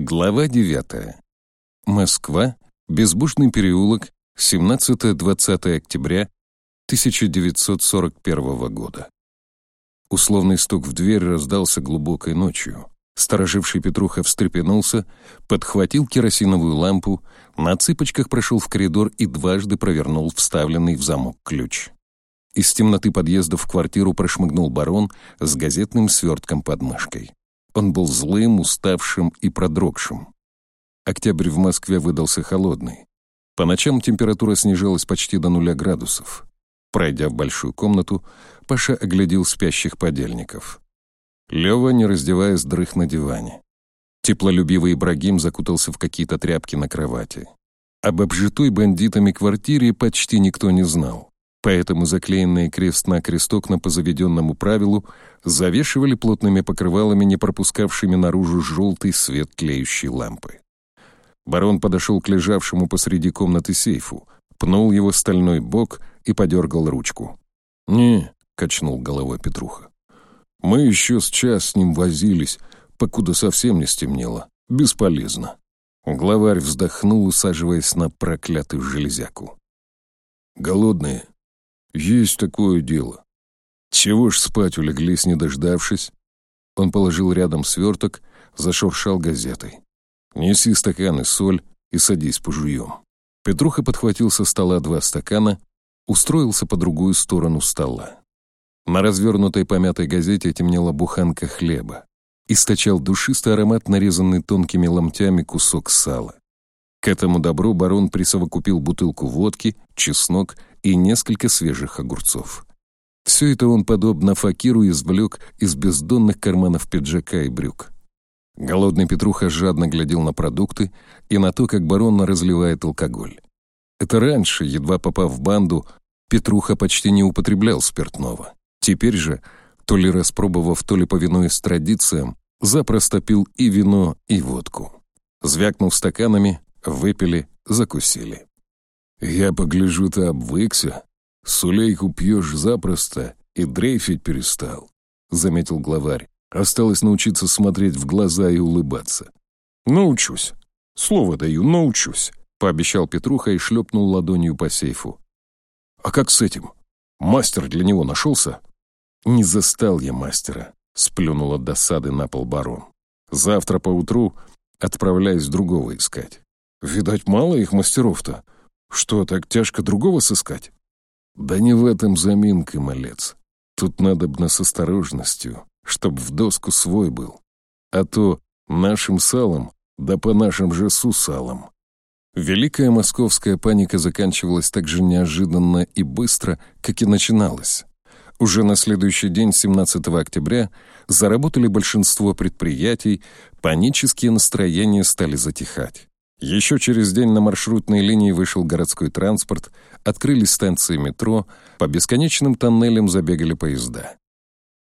Глава 9. Москва. Безбушный переулок. 17-20 октября 1941 года. Условный стук в дверь раздался глубокой ночью. Стороживший Петруха встрепенулся, подхватил керосиновую лампу, на цыпочках прошел в коридор и дважды провернул вставленный в замок ключ. Из темноты подъезда в квартиру прошмыгнул барон с газетным свертком под мышкой. Он был злым, уставшим и продрогшим. Октябрь в Москве выдался холодный. По ночам температура снижалась почти до нуля градусов. Пройдя в большую комнату, Паша оглядел спящих подельников. Лева, не раздеваясь, дрых на диване. Теплолюбивый Ибрагим закутался в какие-то тряпки на кровати. Об обжитой бандитами квартире почти никто не знал, поэтому заклеенные крест-накрест окна по заведенному правилу завешивали плотными покрывалами, не пропускавшими наружу желтый свет тлеющей лампы. Барон подошел к лежавшему посреди комнаты сейфу, пнул его стальной бок и подергал ручку. «Не», — качнул головой Петруха, — «мы еще с час с ним возились, покуда совсем не стемнело. Бесполезно». Главарь вздохнул, усаживаясь на проклятую железяку. «Голодные? Есть такое дело. Чего ж спать улеглись, не дождавшись?» Он положил рядом сверток, зашуршал газетой. «Неси стаканы, соль и садись пожуем». Петруха подхватил со стола два стакана, устроился по другую сторону стола. На развернутой помятой газете темнела буханка хлеба. Источал душистый аромат, нарезанный тонкими ломтями кусок сала. К этому добру барон присовокупил бутылку водки, чеснок и несколько свежих огурцов. Все это он, подобно факиру, извлек из бездонных карманов пиджака и брюк. Голодный Петруха жадно глядел на продукты и на то, как барон разливает алкоголь. Это раньше, едва попав в банду, Петруха почти не употреблял спиртного. Теперь же, то ли распробовав, то ли повинуясь традициям, запросто пил и вино, и водку. Звякнув стаканами, выпили, закусили. «Я погляжу, ты обвыкся. Сулейку пьешь запросто и дрейфить перестал», — заметил главарь. «Осталось научиться смотреть в глаза и улыбаться». «Научусь. Слово даю, научусь», — пообещал Петруха и шлепнул ладонью по сейфу. «А как с этим? Мастер для него нашелся?» «Не застал я мастера», — сплюнул от досады на пол барон. «Завтра поутру отправляюсь другого искать». «Видать, мало их мастеров-то. Что, так тяжко другого сыскать?» «Да не в этом заминка, малец. Тут надо б с осторожностью, чтоб в доску свой был. А то нашим салом, да по нашим же сусалам. Великая московская паника заканчивалась так же неожиданно и быстро, как и начиналась. Уже на следующий день, 17 октября, заработали большинство предприятий, панические настроения стали затихать. Еще через день на маршрутной линии вышел городской транспорт, открылись станции метро, по бесконечным тоннелям забегали поезда.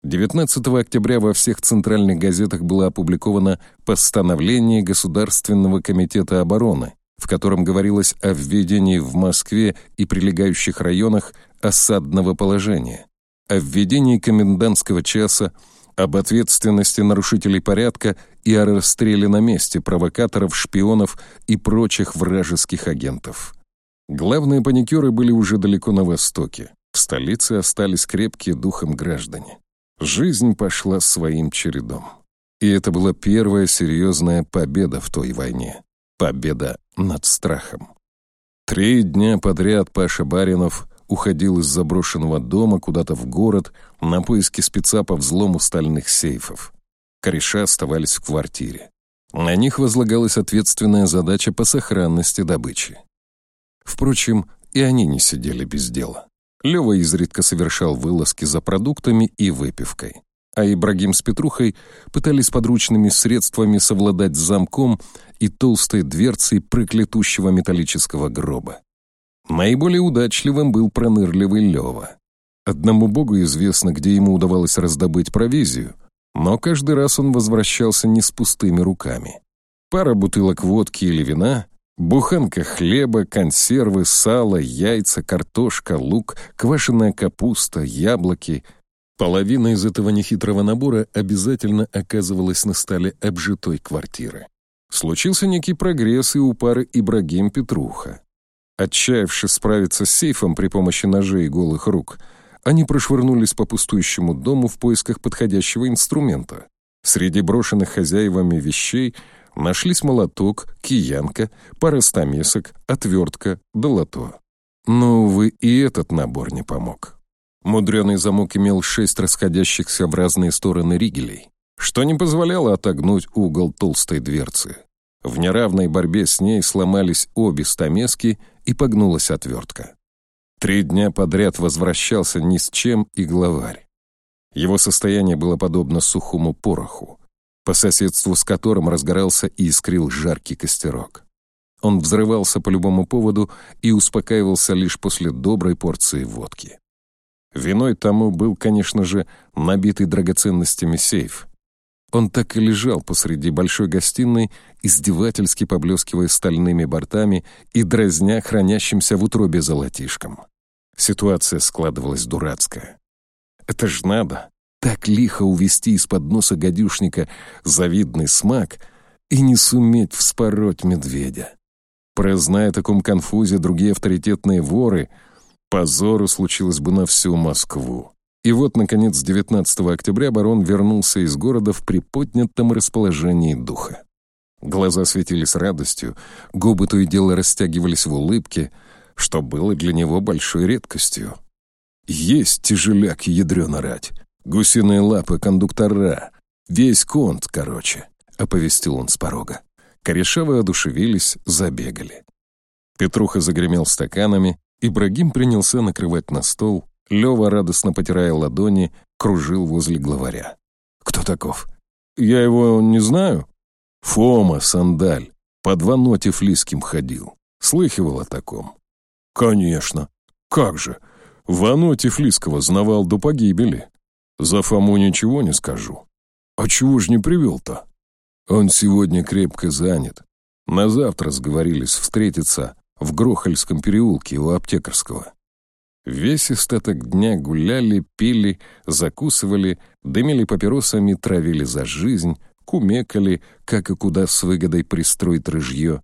19 октября во всех центральных газетах было опубликовано постановление Государственного комитета обороны, в котором говорилось о введении в Москве и прилегающих районах осадного положения, о введении комендантского часа, об ответственности нарушителей порядка и о расстреле на месте провокаторов, шпионов и прочих вражеских агентов. Главные паникеры были уже далеко на востоке. В столице остались крепкие духом граждане. Жизнь пошла своим чередом. И это была первая серьезная победа в той войне. Победа над страхом. Три дня подряд Паша Баринов уходил из заброшенного дома куда-то в город на поиски спеца по взлому стальных сейфов. Кореша оставались в квартире. На них возлагалась ответственная задача по сохранности добычи. Впрочем, и они не сидели без дела. Лева изредка совершал вылазки за продуктами и выпивкой а Ибрагим с Петрухой пытались подручными средствами совладать с замком и толстой дверцей проклятущего металлического гроба. Наиболее удачливым был пронырливый Лева. Одному богу известно, где ему удавалось раздобыть провизию, но каждый раз он возвращался не с пустыми руками. Пара бутылок водки или вина, буханка хлеба, консервы, сало, яйца, картошка, лук, квашеная капуста, яблоки, Половина из этого нехитрого набора обязательно оказывалась на столе обжитой квартиры. Случился некий прогресс и у пары Ибрагим Петруха. Отчаявшись справиться с сейфом при помощи ножей и голых рук, они прошвырнулись по пустующему дому в поисках подходящего инструмента. Среди брошенных хозяевами вещей нашлись молоток, киянка, пара стамесок, отвертка, долото. Но, увы, и этот набор не помог. Мудреный замок имел шесть расходящихся в разные стороны ригелей, что не позволяло отогнуть угол толстой дверцы. В неравной борьбе с ней сломались обе стамески и погнулась отвертка. Три дня подряд возвращался ни с чем и главарь. Его состояние было подобно сухому пороху, по соседству с которым разгорался и искрил жаркий костерок. Он взрывался по любому поводу и успокаивался лишь после доброй порции водки. Виной тому был, конечно же, набитый драгоценностями сейф. Он так и лежал посреди большой гостиной, издевательски поблескивая стальными бортами и дразня хранящимся в утробе золотишком. Ситуация складывалась дурацкая. Это ж надо так лихо увести из-под носа гадюшника завидный смак и не суметь вспороть медведя. Прозная о таком конфузе другие авторитетные воры — позору случилось бы на всю Москву. И вот, наконец, 19 октября барон вернулся из города в приподнятом расположении духа. Глаза светились радостью, губы то и дело растягивались в улыбке, что было для него большой редкостью. Есть тяжеляк ядрёно рать, гусиные лапы кондуктора, весь конт, короче, — оповестил он с порога. Корешавы одушевились, забегали. Петруха загремел стаканами, Ибрагим принялся накрывать на стол, Лева, радостно потирая ладони, кружил возле главаря. «Кто таков?» «Я его не знаю». «Фома, сандаль, по два ноте флиским ходил. Слыхивал о таком?» «Конечно. Как же. Вано Тифлисского знавал до погибели. За Фому ничего не скажу. А чего ж не привел-то? Он сегодня крепко занят. На завтра сговорились встретиться, в Грохольском переулке у Аптекарского. Весь остаток дня гуляли, пили, закусывали, дымили папиросами, травили за жизнь, кумекали, как и куда с выгодой пристроить рыжье.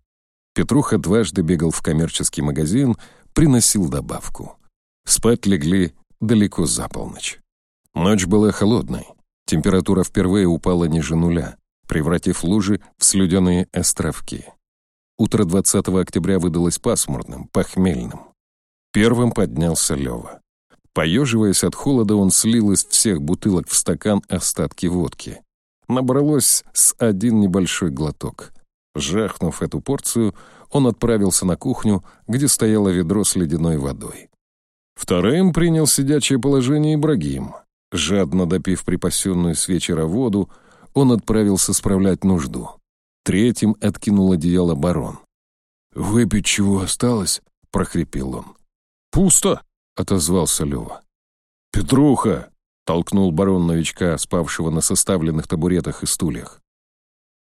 Петруха дважды бегал в коммерческий магазин, приносил добавку. Спать легли далеко за полночь. Ночь была холодной. Температура впервые упала ниже нуля, превратив лужи в слюдяные островки. Утро 20 октября выдалось пасмурным, похмельным. Первым поднялся Лева. Поеживаясь от холода, он слил из всех бутылок в стакан остатки водки. Набралось с один небольшой глоток. Жахнув эту порцию, он отправился на кухню, где стояло ведро с ледяной водой. Вторым принял сидячее положение Ибрагим. Жадно допив припасенную с вечера воду, он отправился справлять нужду. Третьим откинул одеяло барон. «Выпить чего осталось?» — прохрипел он. «Пусто!» — отозвался Лева. «Петруха!» — толкнул барон новичка, спавшего на составленных табуретах и стульях.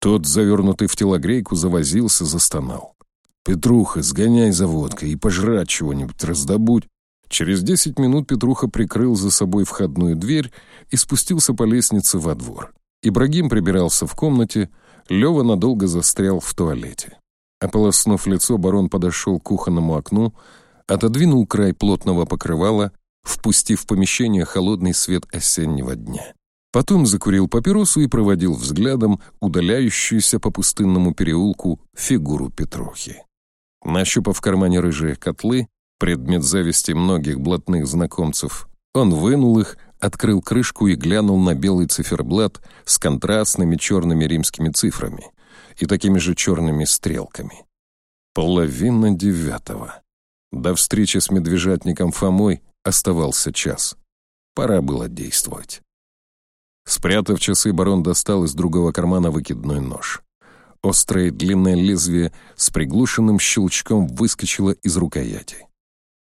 Тот, завернутый в телогрейку, завозился, застонал. «Петруха, сгоняй за водкой и пожрать чего-нибудь раздобудь». Через десять минут Петруха прикрыл за собой входную дверь и спустился по лестнице во двор. Ибрагим прибирался в комнате, Лева надолго застрял в туалете. Ополоснув лицо, барон подошел к кухонному окну, отодвинул край плотного покрывала, впустив в помещение холодный свет осеннего дня. Потом закурил папиросу и проводил взглядом удаляющуюся по пустынному переулку фигуру Петрухи. Нащупав в кармане рыжие котлы, предмет зависти многих блатных знакомцев, он вынул их, открыл крышку и глянул на белый циферблат с контрастными черными римскими цифрами и такими же черными стрелками. Половина девятого. До встречи с медвежатником Фомой оставался час. Пора было действовать. Спрятав часы, барон достал из другого кармана выкидной нож. Острое длинное лезвие с приглушенным щелчком выскочило из рукояти.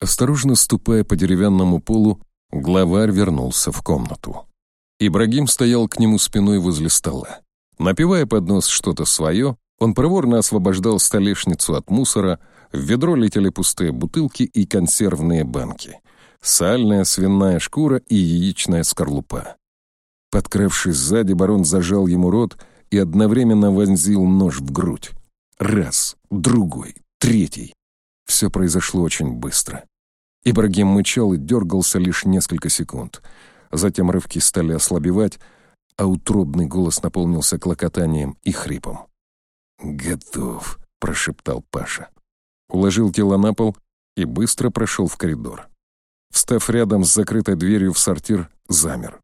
Осторожно ступая по деревянному полу, Главарь вернулся в комнату. Ибрагим стоял к нему спиной возле стола. Напивая под нос что-то свое, он проворно освобождал столешницу от мусора, в ведро летели пустые бутылки и консервные банки, сальная свиная шкура и яичная скорлупа. Подкравшись сзади, барон зажал ему рот и одновременно вонзил нож в грудь. Раз, другой, третий. Все произошло очень быстро. Ибрагим мычал и дергался лишь несколько секунд. Затем рывки стали ослабевать, а утробный голос наполнился клокотанием и хрипом. «Готов», — прошептал Паша. Уложил тело на пол и быстро прошел в коридор. Встав рядом с закрытой дверью в сортир, замер.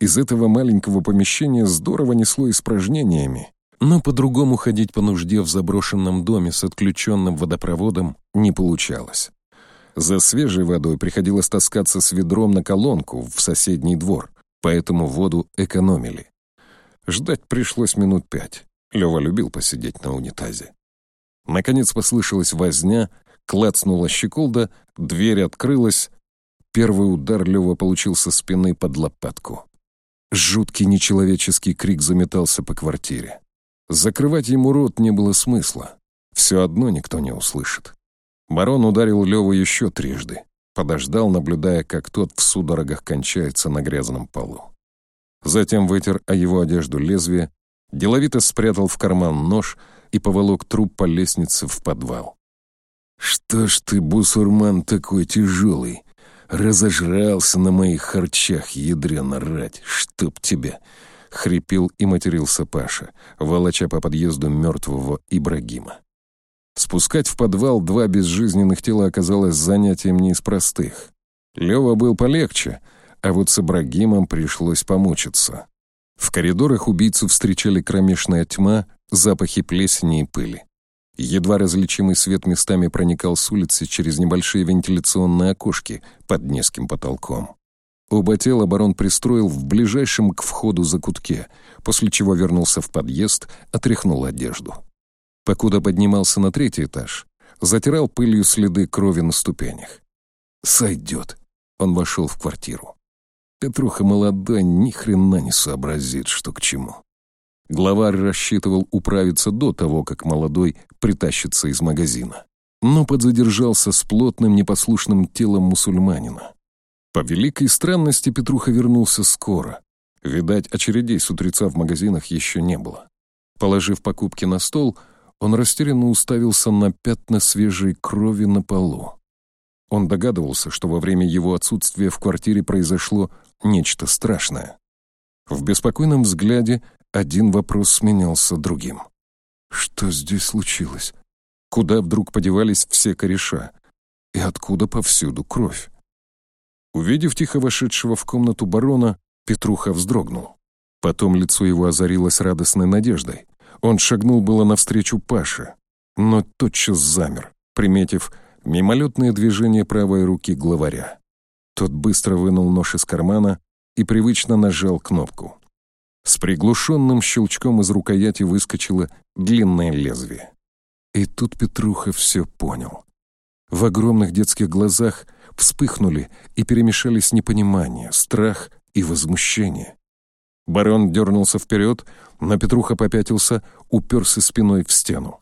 Из этого маленького помещения здорово несло испражнениями, но по-другому ходить по нужде в заброшенном доме с отключенным водопроводом не получалось. За свежей водой приходилось таскаться с ведром на колонку в соседний двор, поэтому воду экономили. Ждать пришлось минут пять. Лёва любил посидеть на унитазе. Наконец послышалась возня, клацнула щеколда, дверь открылась. Первый удар Лёва получил со спины под лопатку. Жуткий нечеловеческий крик заметался по квартире. Закрывать ему рот не было смысла. Все одно никто не услышит. Барон ударил Леву еще трижды. Подождал, наблюдая, как тот в судорогах кончается на грязном полу. Затем вытер о его одежду лезвие, деловито спрятал в карман нож и поволок труп по лестнице в подвал. «Что ж ты, бусурман, такой тяжелый? Разожрался на моих харчах, ядрена рать, чтоб тебя!» — хрипел и матерился Паша, волоча по подъезду мертвого Ибрагима. Спускать в подвал два безжизненных тела оказалось занятием не из простых. Лева был полегче, а вот с Ибрагимом пришлось помучиться. В коридорах убийцу встречали кромешная тьма, запахи плесени и пыли. Едва различимый свет местами проникал с улицы через небольшие вентиляционные окошки под низким потолком. Оба тела барон пристроил в ближайшем к входу закутке, после чего вернулся в подъезд, отряхнул одежду. Покуда поднимался на третий этаж, затирал пылью следы крови на ступенях. «Сойдет!» — он вошел в квартиру. Петруха молодой ни хрена не сообразит, что к чему. Главарь рассчитывал управиться до того, как молодой притащится из магазина. Но подзадержался с плотным непослушным телом мусульманина. По великой странности Петруха вернулся скоро. Видать, очередей с утреца в магазинах еще не было. Положив покупки на стол, он растерянно уставился на пятна свежей крови на полу. Он догадывался, что во время его отсутствия в квартире произошло нечто страшное. В беспокойном взгляде один вопрос сменялся другим. Что здесь случилось? Куда вдруг подевались все кореша? И откуда повсюду кровь? Увидев тихо вошедшего в комнату барона, Петруха вздрогнул. Потом лицо его озарилось радостной надеждой. Он шагнул было навстречу Паше, но тотчас замер, приметив мимолетное движение правой руки главаря. Тот быстро вынул нож из кармана и привычно нажал кнопку. С приглушенным щелчком из рукояти выскочило длинное лезвие. И тут Петруха все понял. В огромных детских глазах вспыхнули и перемешались непонимание, страх и возмущение. Барон дернулся вперед, но Петруха попятился, уперся спиной в стену.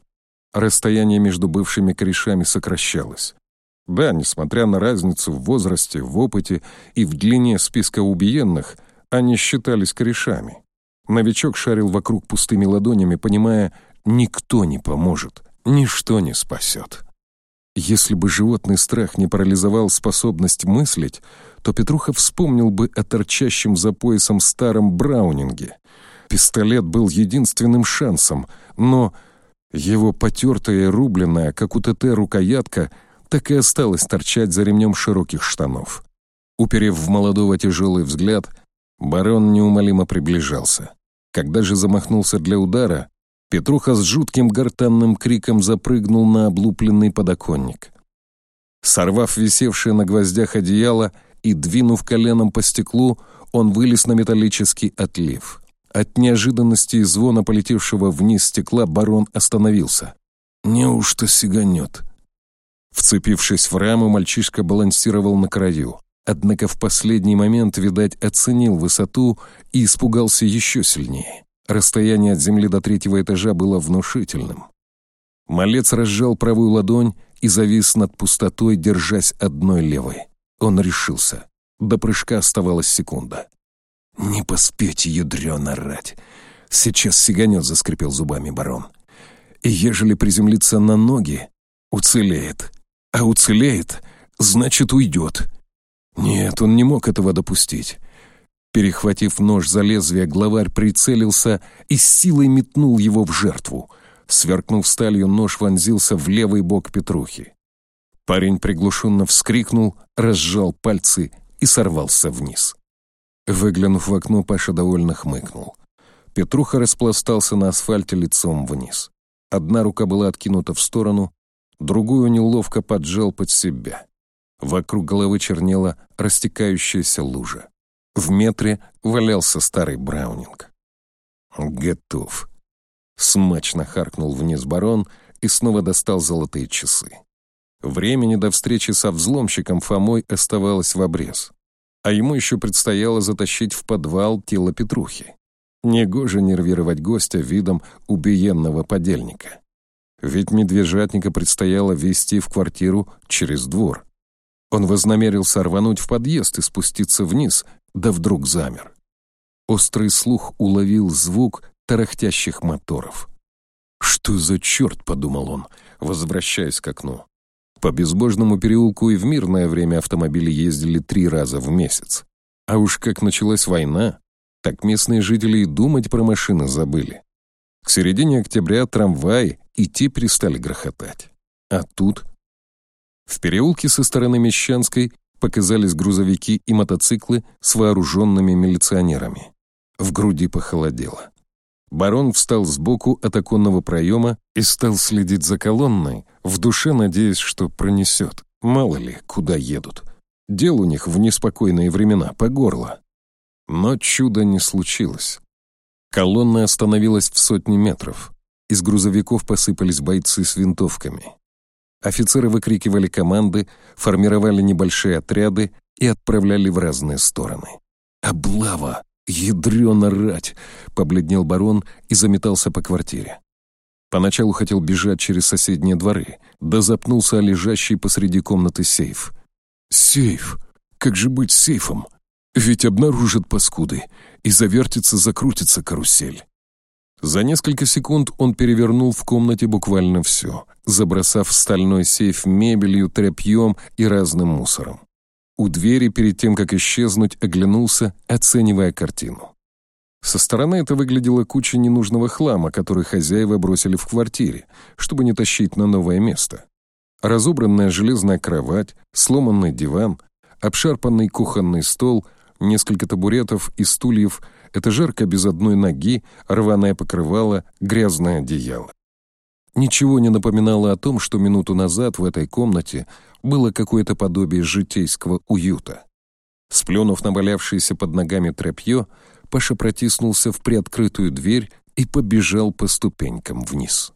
Расстояние между бывшими корешами сокращалось. Да, несмотря на разницу в возрасте, в опыте и в длине списка убиенных, они считались корешами. Новичок шарил вокруг пустыми ладонями, понимая, никто не поможет, ничто не спасет. Если бы животный страх не парализовал способность мыслить, то Петруха вспомнил бы о торчащем за поясом старом Браунинге. Пистолет был единственным шансом, но его потертая и рубленная, как у ТТ, рукоятка так и осталась торчать за ремнем широких штанов. Уперев в молодого тяжелый взгляд, барон неумолимо приближался. Когда же замахнулся для удара, Петруха с жутким гортанным криком запрыгнул на облупленный подоконник. Сорвав висевшее на гвоздях одеяло и двинув коленом по стеклу, он вылез на металлический отлив. От неожиданности и звона полетевшего вниз стекла барон остановился. «Неужто сиганет?» Вцепившись в раму, мальчишка балансировал на краю. Однако в последний момент, видать, оценил высоту и испугался еще сильнее. Расстояние от земли до третьего этажа было внушительным. Малец разжал правую ладонь и завис над пустотой, держась одной левой. Он решился. До прыжка оставалась секунда. «Не поспеть, ядрёно рать! Сейчас сиганет, заскрипел зубами барон. И ежели приземлиться на ноги, уцелеет. А уцелеет, значит уйдет. Нет, он не мог этого допустить. Перехватив нож за лезвие, главарь прицелился и с силой метнул его в жертву. Сверкнув сталью, нож вонзился в левый бок Петрухи. Парень приглушенно вскрикнул, разжал пальцы и сорвался вниз. Выглянув в окно, Паша довольно хмыкнул. Петруха распластался на асфальте лицом вниз. Одна рука была откинута в сторону, другую неловко поджал под себя. Вокруг головы чернела растекающаяся лужа. В метре валялся старый браунинг. «Готов», — смачно харкнул вниз барон и снова достал золотые часы. Времени до встречи со взломщиком Фомой оставалось в обрез. А ему еще предстояло затащить в подвал тело Петрухи. Негоже нервировать гостя видом убиенного подельника. Ведь медвежатника предстояло вести в квартиру через двор. Он вознамерился рвануть в подъезд и спуститься вниз, да вдруг замер. Острый слух уловил звук тарахтящих моторов. «Что за черт?» — подумал он, возвращаясь к окну. По безбожному переулку и в мирное время автомобили ездили три раза в месяц. А уж как началась война, так местные жители и думать про машины забыли. К середине октября трамваи и те перестали грохотать. А тут... В переулке со стороны Мещанской показались грузовики и мотоциклы с вооруженными милиционерами. В груди похолодело. Барон встал сбоку от оконного проема и стал следить за колонной, в душе надеясь, что пронесет. Мало ли, куда едут. Дел у них в неспокойные времена по горло. Но чуда не случилось. Колонна остановилась в сотни метров. Из грузовиков посыпались бойцы с винтовками. Офицеры выкрикивали команды, формировали небольшие отряды и отправляли в разные стороны. «Облава!» «Ядрёна рать!» — побледнел барон и заметался по квартире. Поначалу хотел бежать через соседние дворы, да запнулся о лежащий посреди комнаты сейф. «Сейф! Как же быть сейфом? Ведь обнаружат паскуды, и завертится-закрутится карусель». За несколько секунд он перевернул в комнате буквально все, забросав стальной сейф мебелью, тряпьем и разным мусором. У двери перед тем, как исчезнуть, оглянулся, оценивая картину. Со стороны это выглядело кучей ненужного хлама, который хозяева бросили в квартире, чтобы не тащить на новое место. Разобранная железная кровать, сломанный диван, обшарпанный кухонный стол, несколько табуретов и стульев, этажерка без одной ноги, рваное покрывало, грязное одеяло. Ничего не напоминало о том, что минуту назад в этой комнате было какое-то подобие житейского уюта. Сплюнув на валявшееся под ногами тряпье, Паша протиснулся в приоткрытую дверь и побежал по ступенькам вниз.